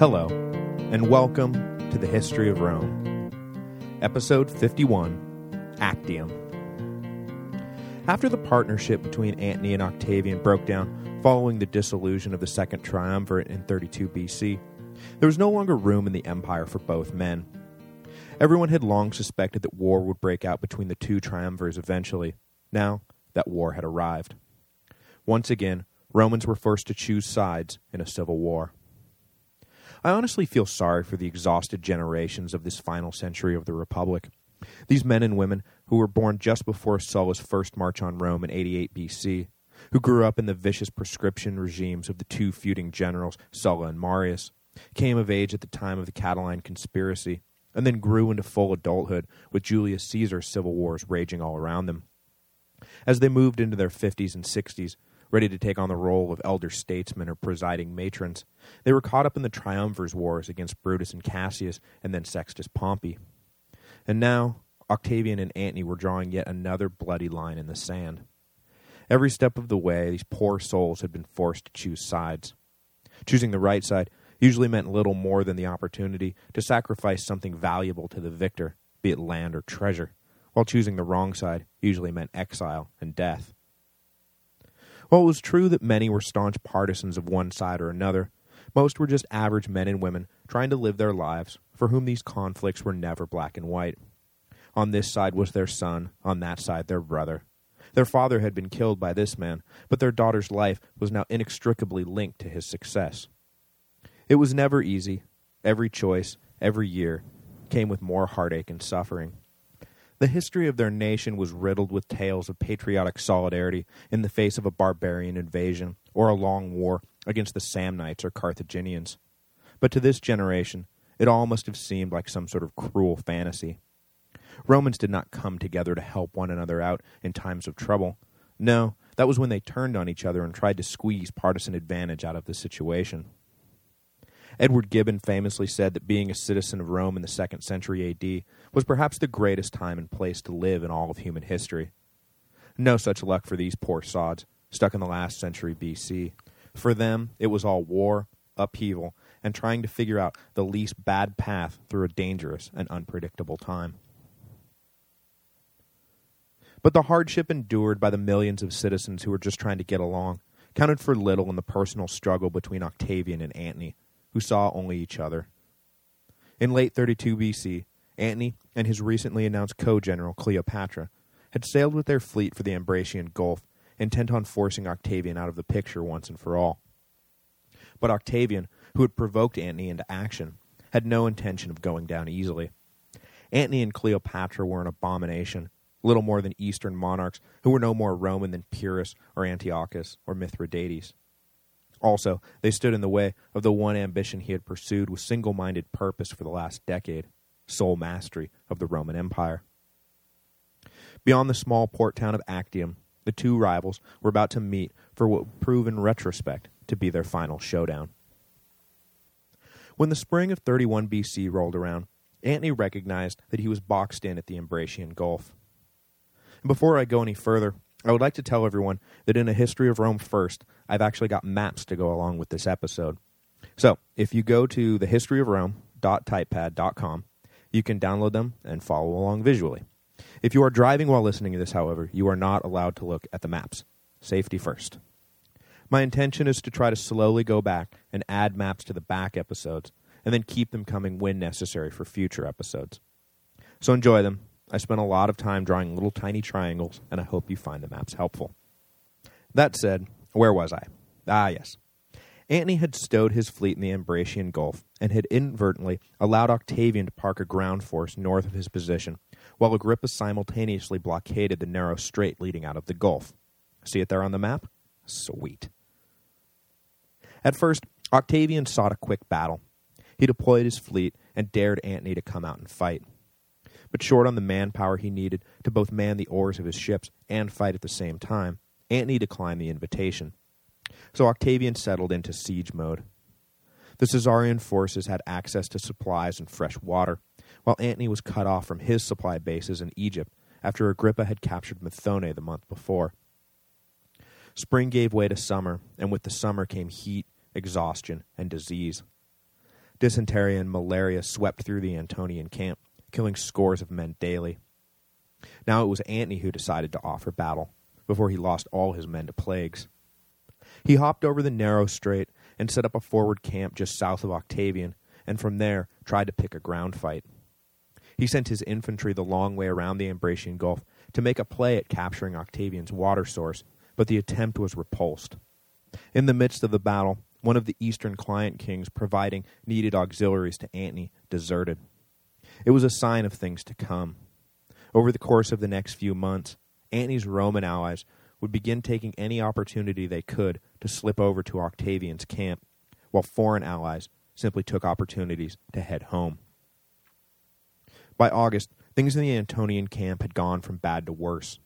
Hello, and welcome to the History of Rome. Episode 51, Actium. After the partnership between Antony and Octavian broke down following the dissolution of the Second Triumvirate in 32 BC, there was no longer room in the empire for both men. Everyone had long suspected that war would break out between the two triumvirs eventually. Now, that war had arrived. Once again, Romans were forced to choose sides in a civil war. I honestly feel sorry for the exhausted generations of this final century of the Republic. These men and women who were born just before Sulla's first march on Rome in 88 BC, who grew up in the vicious proscription regimes of the two feuding generals, Sulla and Marius, came of age at the time of the Catiline conspiracy, and then grew into full adulthood with Julius Caesar's civil wars raging all around them. As they moved into their 50s and 60s, ready to take on the role of elder statesmen or presiding matrons. They were caught up in the triumvirs wars against Brutus and Cassius, and then Sextus Pompey. And now, Octavian and Antony were drawing yet another bloody line in the sand. Every step of the way, these poor souls had been forced to choose sides. Choosing the right side usually meant little more than the opportunity to sacrifice something valuable to the victor, be it land or treasure, while choosing the wrong side usually meant exile and death. While it was true that many were staunch partisans of one side or another, most were just average men and women trying to live their lives, for whom these conflicts were never black and white. On this side was their son, on that side their brother. Their father had been killed by this man, but their daughter's life was now inextricably linked to his success. It was never easy. Every choice, every year, came with more heartache and suffering. The history of their nation was riddled with tales of patriotic solidarity in the face of a barbarian invasion or a long war against the Samnites or Carthaginians. But to this generation, it all must have seemed like some sort of cruel fantasy. Romans did not come together to help one another out in times of trouble. No, that was when they turned on each other and tried to squeeze partisan advantage out of the situation. Edward Gibbon famously said that being a citizen of Rome in the 2nd century AD was perhaps the greatest time and place to live in all of human history. No such luck for these poor sods, stuck in the last century BC. For them, it was all war, upheaval, and trying to figure out the least bad path through a dangerous and unpredictable time. But the hardship endured by the millions of citizens who were just trying to get along counted for little in the personal struggle between Octavian and Antony, who saw only each other. In late 32 BC, Antony and his recently announced co-general Cleopatra had sailed with their fleet for the Ambracian Gulf, intent on forcing Octavian out of the picture once and for all. But Octavian, who had provoked Antony into action, had no intention of going down easily. Antony and Cleopatra were an abomination, little more than Eastern monarchs who were no more Roman than Pyrrhus or Antiochus or Mithridates. Also, they stood in the way of the one ambition he had pursued with single-minded purpose for the last decade, sole mastery of the Roman Empire. Beyond the small port town of Actium, the two rivals were about to meet for what would prove in retrospect to be their final showdown. When the spring of 31 BC rolled around, Antony recognized that he was boxed in at the Ambracian Gulf. And before I go any further, I would like to tell everyone that in A History of Rome First, I've actually got maps to go along with this episode. So, if you go to thehistoryofrome.typepad.com, you can download them and follow along visually. If you are driving while listening to this, however, you are not allowed to look at the maps. Safety first. My intention is to try to slowly go back and add maps to the back episodes, and then keep them coming when necessary for future episodes. So enjoy them, I spent a lot of time drawing little tiny triangles, and I hope you find the maps helpful. That said, where was I? Ah, yes. Antony had stowed his fleet in the Ambracian Gulf and had inadvertently allowed Octavian to park a ground force north of his position, while Agrippa simultaneously blockaded the narrow strait leading out of the Gulf. See it there on the map? Sweet. At first, Octavian sought a quick battle. He deployed his fleet and dared Antony to come out and fight but short on the manpower he needed to both man the oars of his ships and fight at the same time, Antony declined the invitation. So Octavian settled into siege mode. The Caesarian forces had access to supplies and fresh water, while Antony was cut off from his supply bases in Egypt after Agrippa had captured Methone the month before. Spring gave way to summer, and with the summer came heat, exhaustion, and disease. Dysentery and malaria swept through the Antonian camp, killing scores of men daily. Now it was Antony who decided to offer battle, before he lost all his men to plagues. He hopped over the narrow strait and set up a forward camp just south of Octavian, and from there tried to pick a ground fight. He sent his infantry the long way around the Ambracian Gulf to make a play at capturing Octavian's water source, but the attempt was repulsed. In the midst of the battle, one of the eastern client kings providing needed auxiliaries to Antony deserted. It was a sign of things to come. Over the course of the next few months, Antony's Roman allies would begin taking any opportunity they could to slip over to Octavian's camp, while foreign allies simply took opportunities to head home. By August, things in the Antonian camp had gone from bad to worse.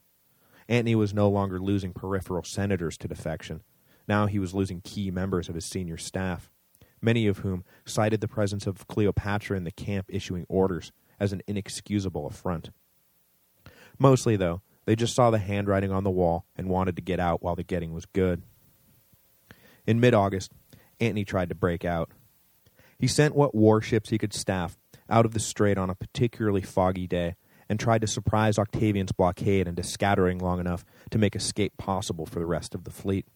Antony was no longer losing peripheral senators to defection. Now he was losing key members of his senior staff, many of whom cited the presence of Cleopatra in the camp issuing orders as an inexcusable affront. Mostly, though, they just saw the handwriting on the wall and wanted to get out while the getting was good. In mid-August, Antony tried to break out. He sent what warships he could staff out of the strait on a particularly foggy day and tried to surprise Octavian's blockade into scattering long enough to make escape possible for the rest of the fleet.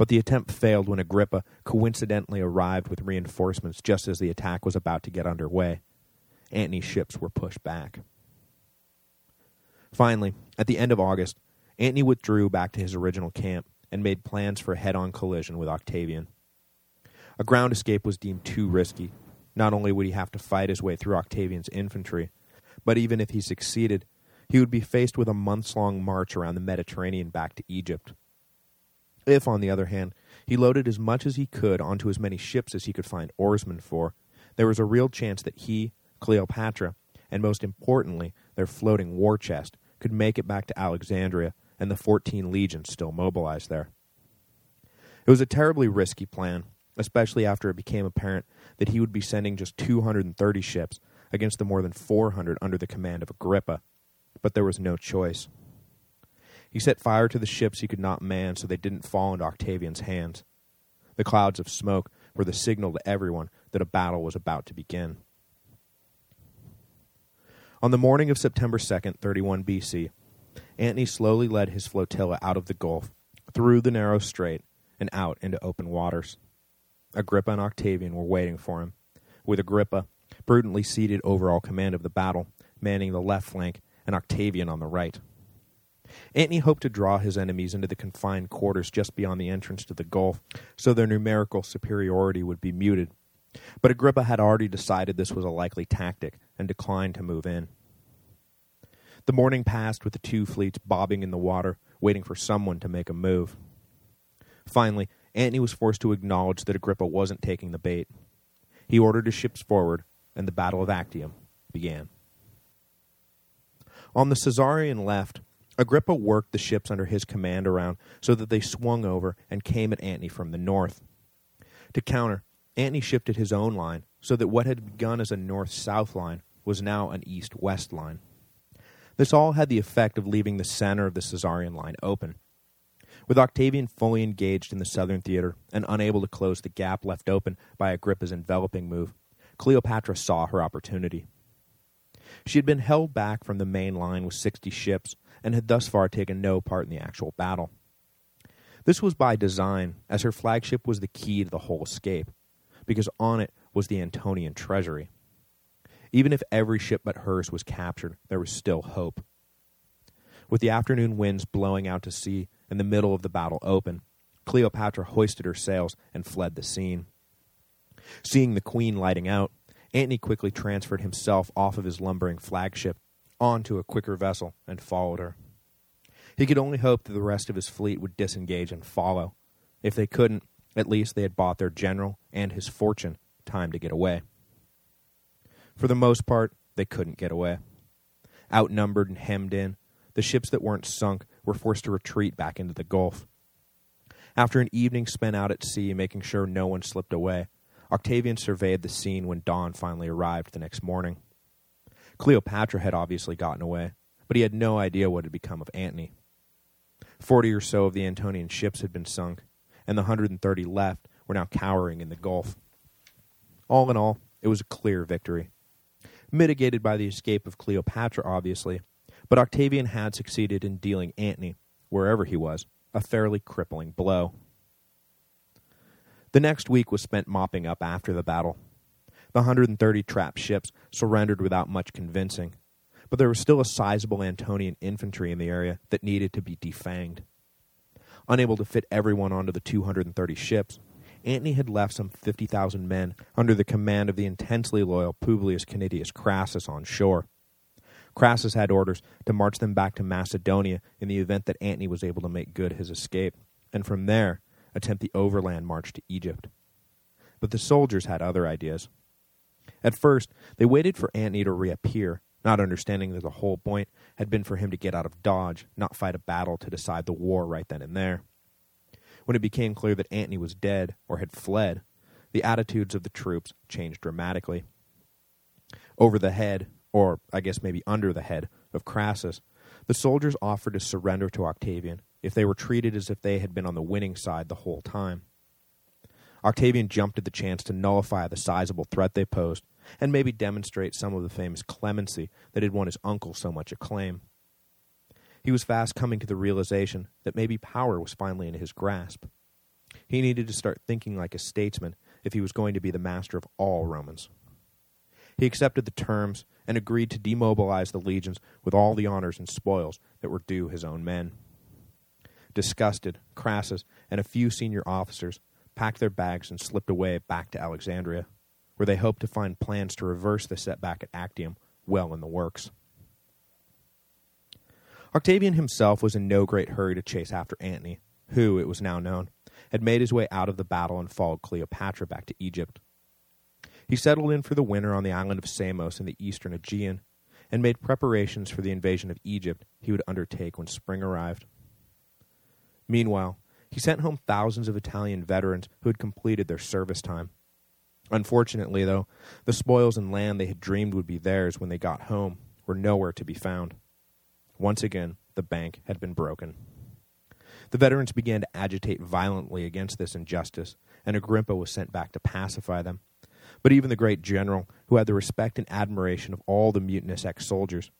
But the attempt failed when Agrippa coincidentally arrived with reinforcements just as the attack was about to get underway. Antony's ships were pushed back. Finally, at the end of August, Antony withdrew back to his original camp and made plans for a head-on collision with Octavian. A ground escape was deemed too risky. Not only would he have to fight his way through Octavian's infantry, but even if he succeeded, he would be faced with a months-long march around the Mediterranean back to Egypt. If, on the other hand, he loaded as much as he could onto as many ships as he could find oarsmen for, there was a real chance that he, Cleopatra, and most importantly, their floating war chest, could make it back to Alexandria and the 14 legions still mobilized there. It was a terribly risky plan, especially after it became apparent that he would be sending just 230 ships against the more than 400 under the command of Agrippa, but there was no choice. He set fire to the ships he could not man so they didn't fall into Octavian's hands. The clouds of smoke were the signal to everyone that a battle was about to begin. On the morning of September 2nd, 31 BC, Antony slowly led his flotilla out of the Gulf, through the narrow strait, and out into open waters. Agrippa and Octavian were waiting for him, with Agrippa, prudently seated over all command of the battle, manning the left flank, and Octavian on the right. Antony hoped to draw his enemies into the confined quarters just beyond the entrance to the Gulf, so their numerical superiority would be muted but Agrippa had already decided this was a likely tactic and declined to move in. The morning passed with the two fleets bobbing in the water, waiting for someone to make a move. Finally, Antony was forced to acknowledge that Agrippa wasn't taking the bait. He ordered his ships forward, and the Battle of Actium began. On the Caesarian left, Agrippa worked the ships under his command around so that they swung over and came at Antony from the north. To counter, Antony shifted his own line so that what had begun as a north-south line was now an east-west line. This all had the effect of leaving the center of the Caesarian line open. With Octavian fully engaged in the southern theater and unable to close the gap left open by Agrippa's enveloping move, Cleopatra saw her opportunity. She had been held back from the main line with 60 ships and had thus far taken no part in the actual battle. This was by design, as her flagship was the key to the whole escape, because on it was the Antonian treasury. Even if every ship but hers was captured, there was still hope. With the afternoon winds blowing out to sea and the middle of the battle open, Cleopatra hoisted her sails and fled the scene. Seeing the queen lighting out, Antony quickly transferred himself off of his lumbering flagship onto a quicker vessel and followed her. He could only hope that the rest of his fleet would disengage and follow. If they couldn't, at least they had bought their general and his fortune time to get away. For the most part, they couldn't get away. Outnumbered and hemmed in, the ships that weren't sunk were forced to retreat back into the Gulf. After an evening spent out at sea making sure no one slipped away, Octavian surveyed the scene when dawn finally arrived the next morning. Cleopatra had obviously gotten away, but he had no idea what had become of Antony. Forty or so of the Antonian ships had been sunk, and the 130 left were now cowering in the Gulf. All in all, it was a clear victory. Mitigated by the escape of Cleopatra, obviously, but Octavian had succeeded in dealing Antony, wherever he was, a fairly crippling blow. The next week was spent mopping up after the battle. The 130 trapped ships surrendered without much convincing, but there was still a sizable Antonian infantry in the area that needed to be defanged. Unable to fit everyone onto the 230 ships, Antony had left some 50,000 men under the command of the intensely loyal Publius Canidius Crassus on shore. Crassus had orders to march them back to Macedonia in the event that Antony was able to make good his escape, and from there attempt the overland march to Egypt. But the soldiers had other ideas. At first, they waited for Antony to reappear, not understanding that the whole point had been for him to get out of Dodge, not fight a battle to decide the war right then and there. When it became clear that Antony was dead or had fled, the attitudes of the troops changed dramatically. Over the head, or I guess maybe under the head, of Crassus, the soldiers offered to surrender to Octavian if they were treated as if they had been on the winning side the whole time. Octavian jumped at the chance to nullify the sizable threat they posed, and maybe demonstrate some of the famous clemency that had won his uncle so much acclaim. He was fast coming to the realization that maybe power was finally in his grasp. He needed to start thinking like a statesman if he was going to be the master of all Romans. He accepted the terms and agreed to demobilize the legions with all the honors and spoils that were due his own men. Disgusted, Crassus and a few senior officers packed their bags and slipped away back to Alexandria, where they hoped to find plans to reverse the setback at Actium well in the works. Octavian himself was in no great hurry to chase after Antony, who, it was now known, had made his way out of the battle and followed Cleopatra back to Egypt. He settled in for the winter on the island of Samos in the eastern Aegean, and made preparations for the invasion of Egypt he would undertake when spring arrived. Meanwhile, he sent home thousands of Italian veterans who had completed their service time. Unfortunately, though, the spoils and land they had dreamed would be theirs when they got home were nowhere to be found. Once again, the bank had been broken. The veterans began to agitate violently against this injustice, and Agrippa was sent back to pacify them. But even the great general, who had the respect and admiration of all the mutinous ex-soldiers,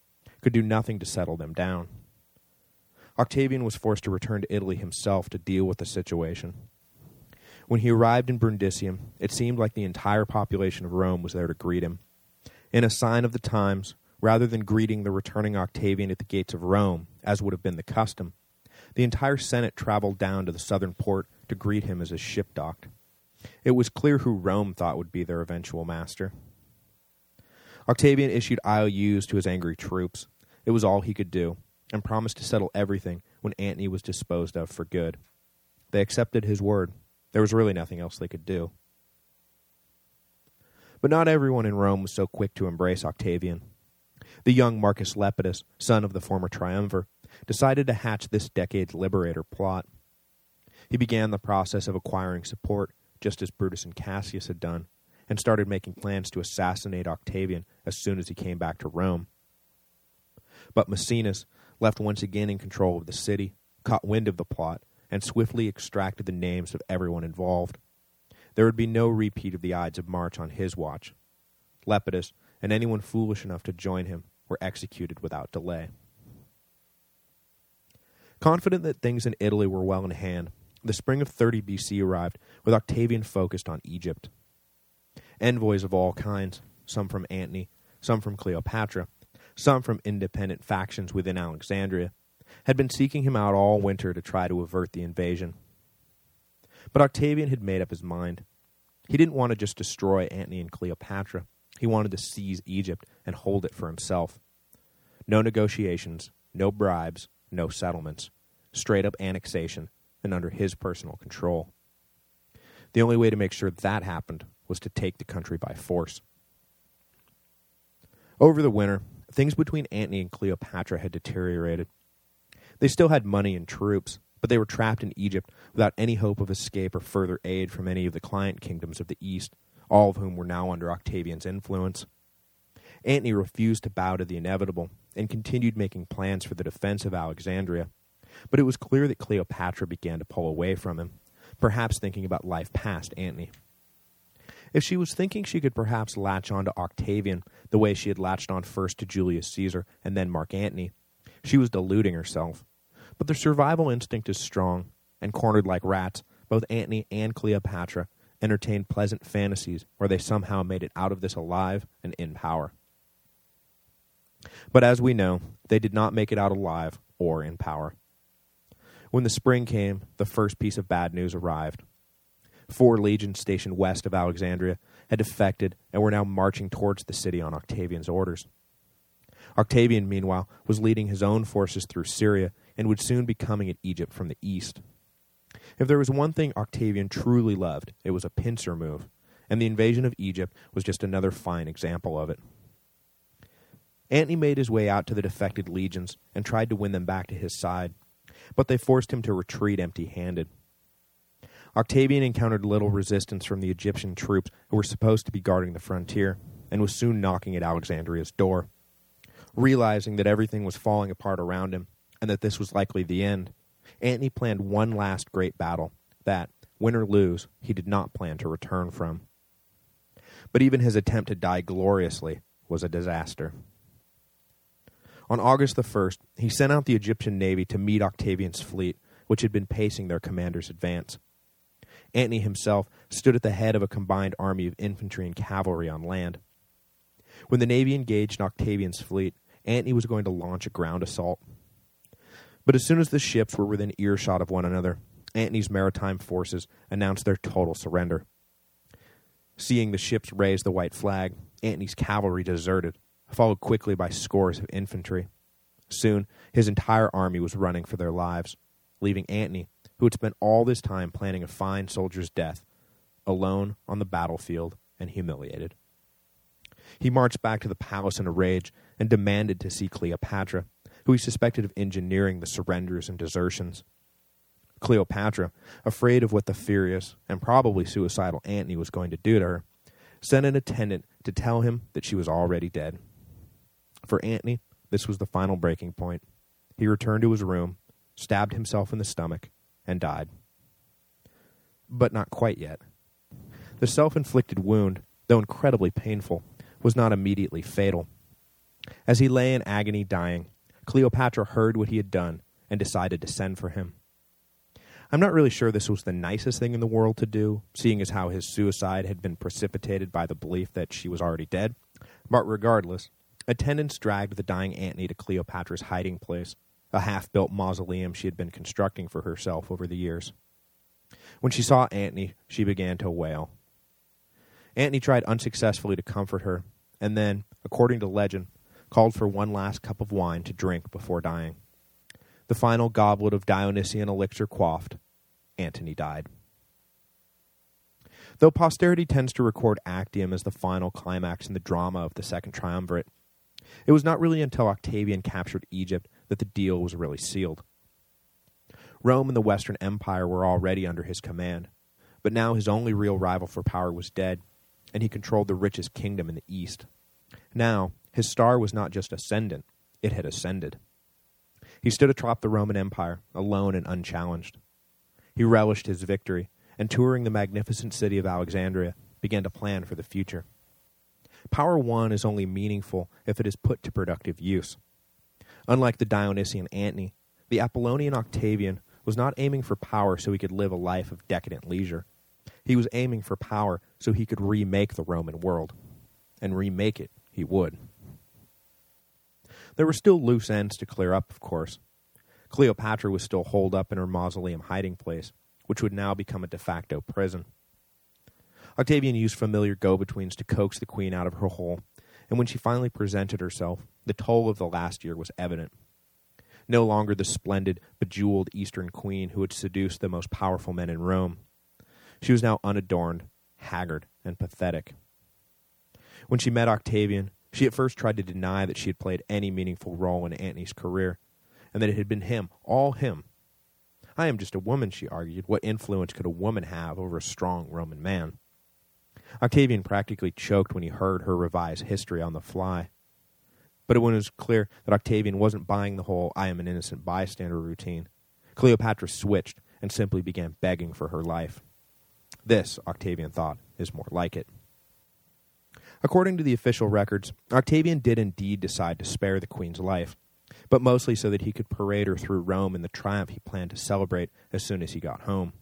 could do nothing to settle them down. Octavian was forced to return to Italy himself to deal with the situation. When he arrived in Brundisium, it seemed like the entire population of Rome was there to greet him. In a sign of the times, rather than greeting the returning Octavian at the gates of Rome, as would have been the custom. The entire Senate traveled down to the southern port to greet him as his ship docked. It was clear who Rome thought would be their eventual master. Octavian issued IOUs to his angry troops. It was all he could do, and promised to settle everything when Antony was disposed of for good. They accepted his word. There was really nothing else they could do. But not everyone in Rome was so quick to embrace Octavian. The young Marcus Lepidus, son of the former triumvir, decided to hatch this decade's liberator plot. He began the process of acquiring support, just as Brutus and Cassius had done, and started making plans to assassinate Octavian as soon as he came back to Rome. But Maecenas, left once again in control of the city, caught wind of the plot, and swiftly extracted the names of everyone involved. There would be no repeat of the Ides of March on his watch. Lepidus, and anyone foolish enough to join him, were executed without delay. Confident that things in Italy were well in hand, the spring of 30 BC arrived, with Octavian focused on Egypt. Envoys of all kinds, some from Antony, some from Cleopatra, some from independent factions within Alexandria, had been seeking him out all winter to try to avert the invasion. But Octavian had made up his mind. He didn't want to just destroy Antony and Cleopatra. He wanted to seize Egypt and hold it for himself. No negotiations, no bribes, no settlements. Straight-up annexation and under his personal control. The only way to make sure that happened was to take the country by force. Over the winter, things between Antony and Cleopatra had deteriorated. They still had money and troops, but they were trapped in Egypt without any hope of escape or further aid from any of the client kingdoms of the East, all of whom were now under Octavian's influence. Antony refused to bow to the inevitable and continued making plans for the defense of Alexandria, but it was clear that Cleopatra began to pull away from him, perhaps thinking about life past Antony. If she was thinking she could perhaps latch on to Octavian the way she had latched on first to Julius Caesar and then Mark Antony, she was deluding herself. But their survival instinct is strong, and cornered like rats, both Antony and Cleopatra entertained pleasant fantasies where they somehow made it out of this alive and in power. But as we know, they did not make it out alive or in power. When the spring came, the first piece of bad news arrived. Four legions stationed west of Alexandria had defected and were now marching towards the city on Octavian's orders. Octavian, meanwhile, was leading his own forces through Syria and would soon be coming at Egypt from the east. If there was one thing Octavian truly loved, it was a pincer move, and the invasion of Egypt was just another fine example of it. Antony made his way out to the defected legions and tried to win them back to his side, but they forced him to retreat empty-handed. Octavian encountered little resistance from the Egyptian troops who were supposed to be guarding the frontier, and was soon knocking at Alexandria's door. Realizing that everything was falling apart around him, and that this was likely the end, Antony planned one last great battle that, win or lose, he did not plan to return from. But even his attempt to die gloriously was a disaster. On August the 1st, he sent out the Egyptian navy to meet Octavian's fleet, which had been pacing their commander's advance. Antony himself stood at the head of a combined army of infantry and cavalry on land. When the navy engaged Octavian's fleet, Antony was going to launch a ground assault. But as soon as the ships were within earshot of one another, Antony's maritime forces announced their total surrender. Seeing the ships raise the white flag, Antony's cavalry deserted, followed quickly by scores of infantry. Soon, his entire army was running for their lives, leaving Antony, who had spent all this time planning a fine soldier's death, alone on the battlefield and humiliated. He marched back to the palace in a rage and demanded to see Cleopatra, who he suspected of engineering the surrenders and desertions. Cleopatra, afraid of what the furious and probably suicidal Antony was going to do to her, sent an attendant to tell him that she was already dead. For Antony, this was the final breaking point. He returned to his room, stabbed himself in the stomach, and died. But not quite yet. The self-inflicted wound, though incredibly painful, was not immediately fatal. As he lay in agony dying, Cleopatra heard what he had done and decided to send for him. I'm not really sure this was the nicest thing in the world to do, seeing as how his suicide had been precipitated by the belief that she was already dead, but regardless, attendants dragged the dying Antony to Cleopatra's hiding place, a half-built mausoleum she had been constructing for herself over the years. When she saw Antony, she began to wail. Antony tried unsuccessfully to comfort her, and then, according to legend, called for one last cup of wine to drink before dying. The final goblet of Dionysian elixir quaffed, Antony died. Though posterity tends to record Actium as the final climax in the drama of the Second Triumvirate, it was not really until Octavian captured Egypt that the deal was really sealed. Rome and the Western Empire were already under his command, but now his only real rival for power was dead, and he controlled the richest kingdom in the East. Now, his star was not just ascendant, it had ascended. He stood atop the Roman Empire, alone and unchallenged. He relished his victory, and touring the magnificent city of Alexandria, began to plan for the future. Power won is only meaningful if it is put to productive use. Unlike the Dionysian Antony, the Apollonian Octavian was not aiming for power so he could live a life of decadent leisure. He was aiming for power so he could remake the Roman world. And remake it he would. There were still loose ends to clear up, of course. Cleopatra was still holed up in her mausoleum hiding place, which would now become a de facto prison. Octavian used familiar go-betweens to coax the queen out of her hole, and when she finally presented herself, the toll of the last year was evident. No longer the splendid, bejeweled Eastern queen who had seduced the most powerful men in Rome. She was now unadorned, haggard, and pathetic. When she met Octavian, she at first tried to deny that she had played any meaningful role in Antony's career, and that it had been him, all him. I am just a woman, she argued. What influence could a woman have over a strong Roman man? Octavian practically choked when he heard her revise history on the fly. But when it was clear that Octavian wasn't buying the whole I am an innocent bystander routine, Cleopatra switched and simply began begging for her life. This, Octavian thought, is more like it. According to the official records, Octavian did indeed decide to spare the queen's life, but mostly so that he could parade her through Rome in the triumph he planned to celebrate as soon as he got home.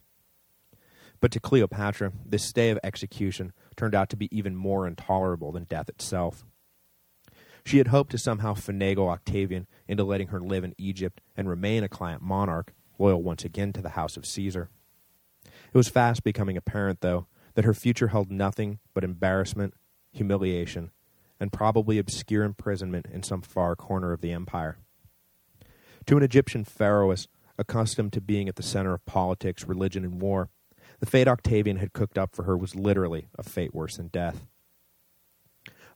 But to Cleopatra, this stay of execution turned out to be even more intolerable than death itself. She had hoped to somehow finagle Octavian into letting her live in Egypt and remain a client monarch, loyal once again to the house of Caesar. It was fast becoming apparent, though, that her future held nothing but embarrassment, humiliation, and probably obscure imprisonment in some far corner of the empire. To an Egyptian pharaohess accustomed to being at the center of politics, religion, and war, the fate Octavian had cooked up for her was literally a fate worse than death.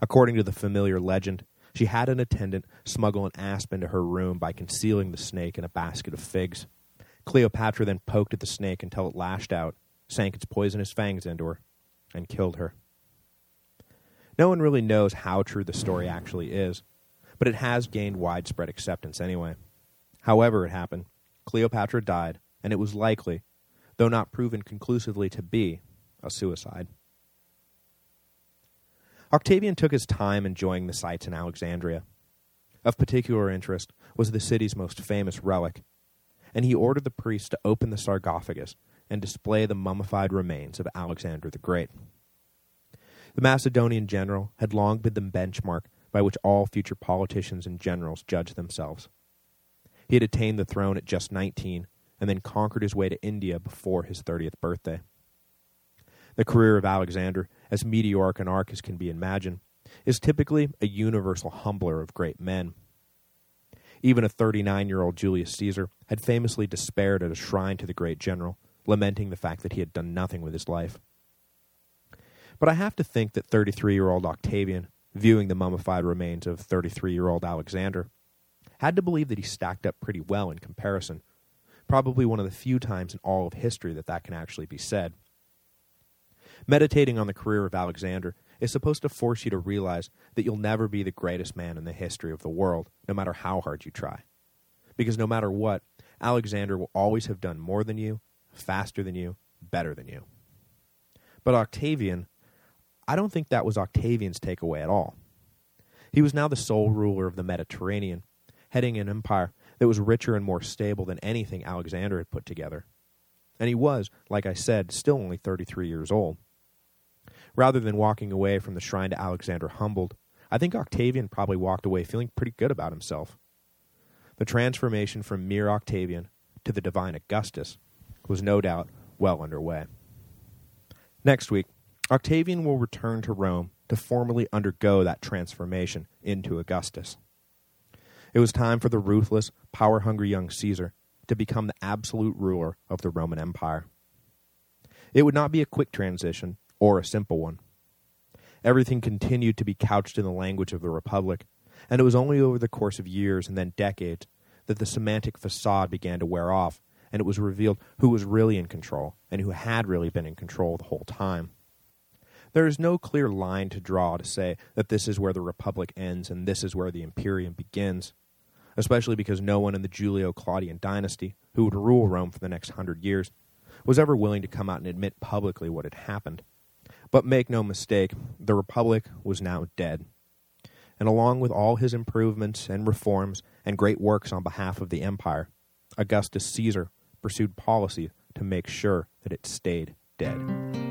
According to the familiar legend, she had an attendant smuggle an asp into her room by concealing the snake in a basket of figs. Cleopatra then poked at the snake until it lashed out, sank its poisonous fangs into her, and killed her. No one really knows how true the story actually is, but it has gained widespread acceptance anyway. However it happened, Cleopatra died, and it was likely, though not proven conclusively to be, a suicide. Octavian took his time enjoying the sights in Alexandria. Of particular interest was the city's most famous relic, and he ordered the priests to open the sarcophagus and display the mummified remains of Alexander the Great. The Macedonian general had long been the benchmark by which all future politicians and generals judged themselves. He had attained the throne at just 19 and then conquered his way to India before his 30th birthday. The career of Alexander, as meteoric an arc as can be imagined, is typically a universal humbler of great men. Even a 39-year-old Julius Caesar had famously despaired at a shrine to the great general, lamenting the fact that he had done nothing with his life. But I have to think that 33-year-old Octavian, viewing the mummified remains of 33-year-old Alexander, had to believe that he stacked up pretty well in comparison, probably one of the few times in all of history that that can actually be said. Meditating on the career of Alexander is supposed to force you to realize that you'll never be the greatest man in the history of the world, no matter how hard you try. Because no matter what, Alexander will always have done more than you, faster than you, better than you. But Octavian, I don't think that was Octavian's takeaway at all. He was now the sole ruler of the Mediterranean, heading an empire that was richer and more stable than anything Alexander had put together. And he was, like I said, still only 33 years old. Rather than walking away from the shrine to Alexander humbled, I think Octavian probably walked away feeling pretty good about himself. The transformation from mere Octavian to the divine Augustus was no doubt well underway. Next week, Octavian will return to Rome to formally undergo that transformation into Augustus. It was time for the ruthless, power-hungry young Caesar to become the absolute ruler of the Roman Empire. It would not be a quick transition, or a simple one. Everything continued to be couched in the language of the Republic, and it was only over the course of years and then decades that the semantic facade began to wear off, and it was revealed who was really in control, and who had really been in control the whole time. There is no clear line to draw to say that this is where the Republic ends and this is where the Imperium begins, especially because no one in the Julio-Claudian dynasty, who would rule Rome for the next hundred years, was ever willing to come out and admit publicly what had happened. But make no mistake, the Republic was now dead. And along with all his improvements and reforms and great works on behalf of the empire, Augustus Caesar pursued policy to make sure that it stayed dead.